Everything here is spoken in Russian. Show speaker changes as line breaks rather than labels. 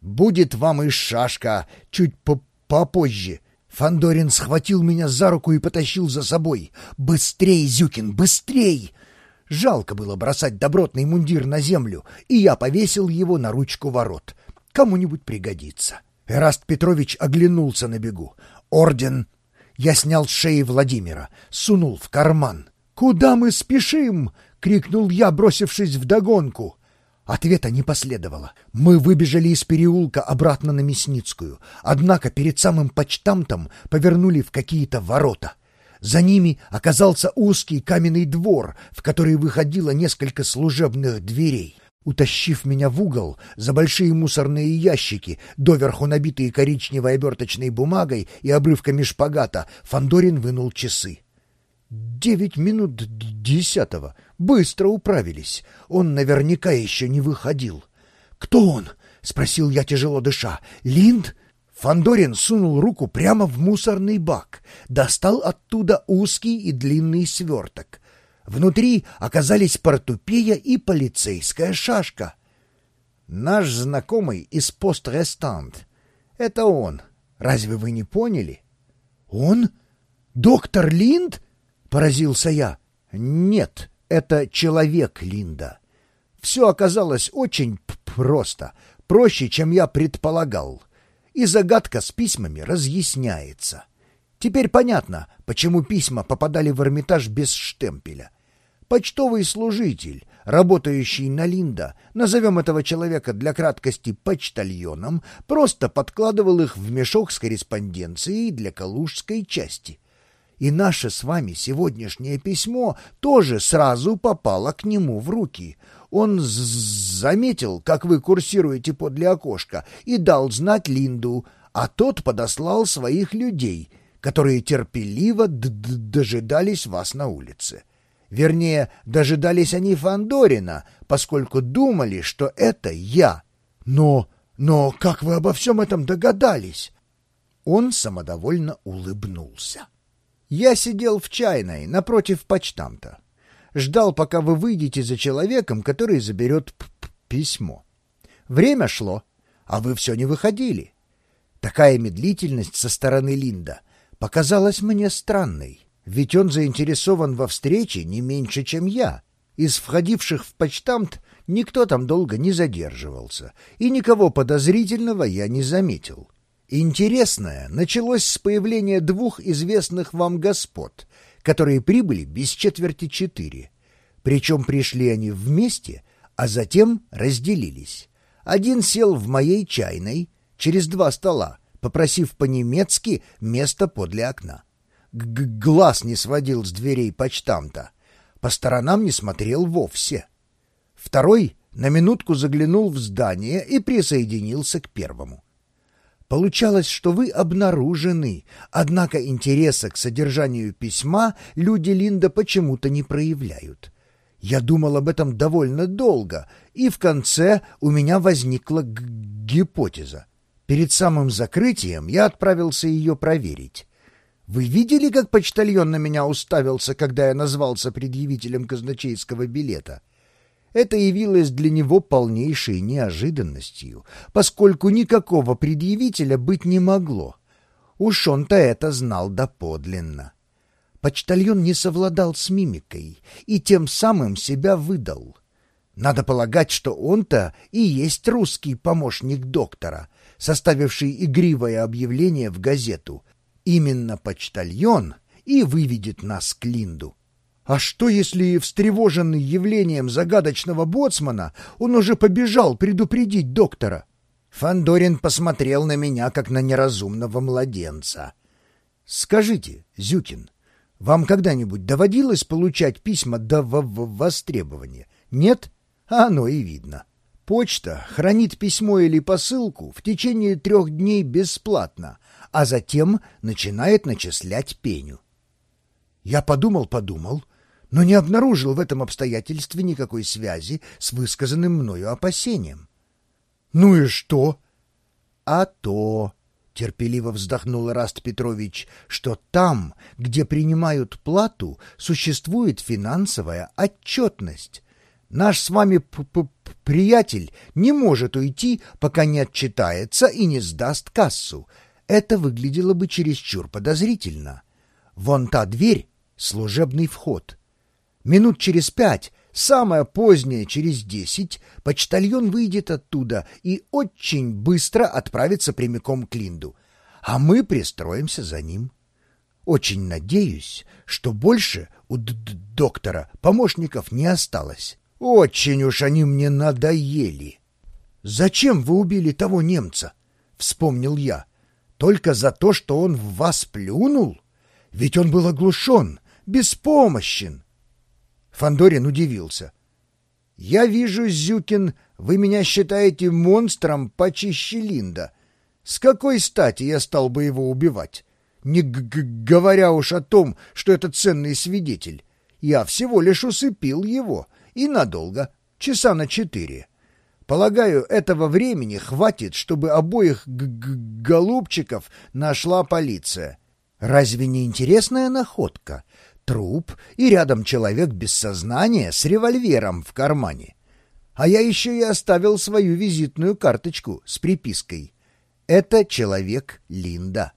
Будет вам и шашка чуть по попозже. Фандорин схватил меня за руку и потащил за собой. «Быстрей, Зюкин, быстрей!» Жалко было бросать добротный мундир на землю, и я повесил его на ручку ворот. Кому-нибудь пригодится. Эраст Петрович оглянулся на бегу. «Орден!» Я снял с шеи Владимира, сунул в карман. «Куда мы спешим?» — крикнул я, бросившись вдогонку. Ответа не последовало. Мы выбежали из переулка обратно на Мясницкую, однако перед самым почтамтом повернули в какие-то ворота. За ними оказался узкий каменный двор, в который выходило несколько служебных дверей. Утащив меня в угол за большие мусорные ящики, доверху набитые коричневой оберточной бумагой и обрывками шпагата, Фандорин вынул часы. Девять минут десятого. Быстро управились. Он наверняка еще не выходил. «Кто он?» — спросил я, тяжело дыша. «Линд?» Фандорин сунул руку прямо в мусорный бак, достал оттуда узкий и длинный сверток. Внутри оказались портупея и полицейская шашка. Наш знакомый из пост-рестант. Это он. Разве вы не поняли? Он? Доктор Линд? Поразился я. Нет, это человек Линда. Все оказалось очень просто, проще, чем я предполагал. И загадка с письмами разъясняется. Теперь понятно, почему письма попадали в Эрмитаж без штемпеля. Почтовый служитель, работающий на Линда, назовем этого человека для краткости почтальоном, просто подкладывал их в мешок с корреспонденцией для калужской части. И наше с вами сегодняшнее письмо тоже сразу попало к нему в руки. Он заметил, как вы курсируете подле окошка, и дал знать Линду, а тот подослал своих людей, которые терпеливо дожидались вас на улице. Вернее, дожидались они Фандорина, поскольку думали, что это я. Но, но как вы обо всем этом догадались? Он самодовольно улыбнулся. Я сидел в чайной напротив почтамта. Ждал, пока вы выйдете за человеком, который заберет письмо. Время шло, а вы все не выходили. Такая медлительность со стороны Линда показалась мне странной. Ведь он заинтересован во встрече не меньше, чем я. Из входивших в почтамт никто там долго не задерживался, и никого подозрительного я не заметил. Интересное началось с появления двух известных вам господ, которые прибыли без четверти четыре. Причем пришли они вместе, а затем разделились. Один сел в моей чайной через два стола, попросив по-немецки место подле окна г глаз не сводил с дверей почтамта. По сторонам не смотрел вовсе. Второй на минутку заглянул в здание и присоединился к первому. Получалось, что вы обнаружены, однако интереса к содержанию письма люди Линда почему-то не проявляют. Я думал об этом довольно долго, и в конце у меня возникла гипотеза. Перед самым закрытием я отправился ее проверить. Вы видели, как почтальон на меня уставился, когда я назвался предъявителем казначейского билета? Это явилось для него полнейшей неожиданностью, поскольку никакого предъявителя быть не могло. Уж он-то это знал доподлинно. Почтальон не совладал с мимикой и тем самым себя выдал. Надо полагать, что он-то и есть русский помощник доктора, составивший игривое объявление в газету — Именно почтальон и выведет нас к Линду. А что, если, встревоженный явлением загадочного боцмана, он уже побежал предупредить доктора? Фандорин посмотрел на меня, как на неразумного младенца. «Скажите, Зюкин, вам когда-нибудь доводилось получать письма до востребования? Нет? А оно и видно. Почта хранит письмо или посылку в течение трех дней бесплатно, а затем начинает начислять пеню. Я подумал-подумал, но не обнаружил в этом обстоятельстве никакой связи с высказанным мною опасением. — Ну и что? — А то, — терпеливо вздохнул Раст Петрович, — что там, где принимают плату, существует финансовая отчетность. Наш с вами п -п приятель не может уйти, пока не отчитается и не сдаст кассу. Это выглядело бы чересчур подозрительно. Вон та дверь — служебный вход. Минут через пять, самое позднее через десять, почтальон выйдет оттуда и очень быстро отправится прямиком к Линду, а мы пристроимся за ним. Очень надеюсь, что больше у д -д доктора помощников не осталось. Очень уж они мне надоели. «Зачем вы убили того немца?» — вспомнил я. «Только за то, что он в вас плюнул? Ведь он был оглушен, беспомощен». Фандорин удивился. «Я вижу, Зюкин, вы меня считаете монстром почище Линда. С какой стати я стал бы его убивать? Не говоря уж о том, что это ценный свидетель. Я всего лишь усыпил его» и надолго, часа на четыре. Полагаю, этого времени хватит, чтобы обоих г -г голубчиков нашла полиция. Разве не интересная находка? Труп и рядом человек без сознания с револьвером в кармане. А я еще и оставил свою визитную карточку с припиской. Это человек Линда.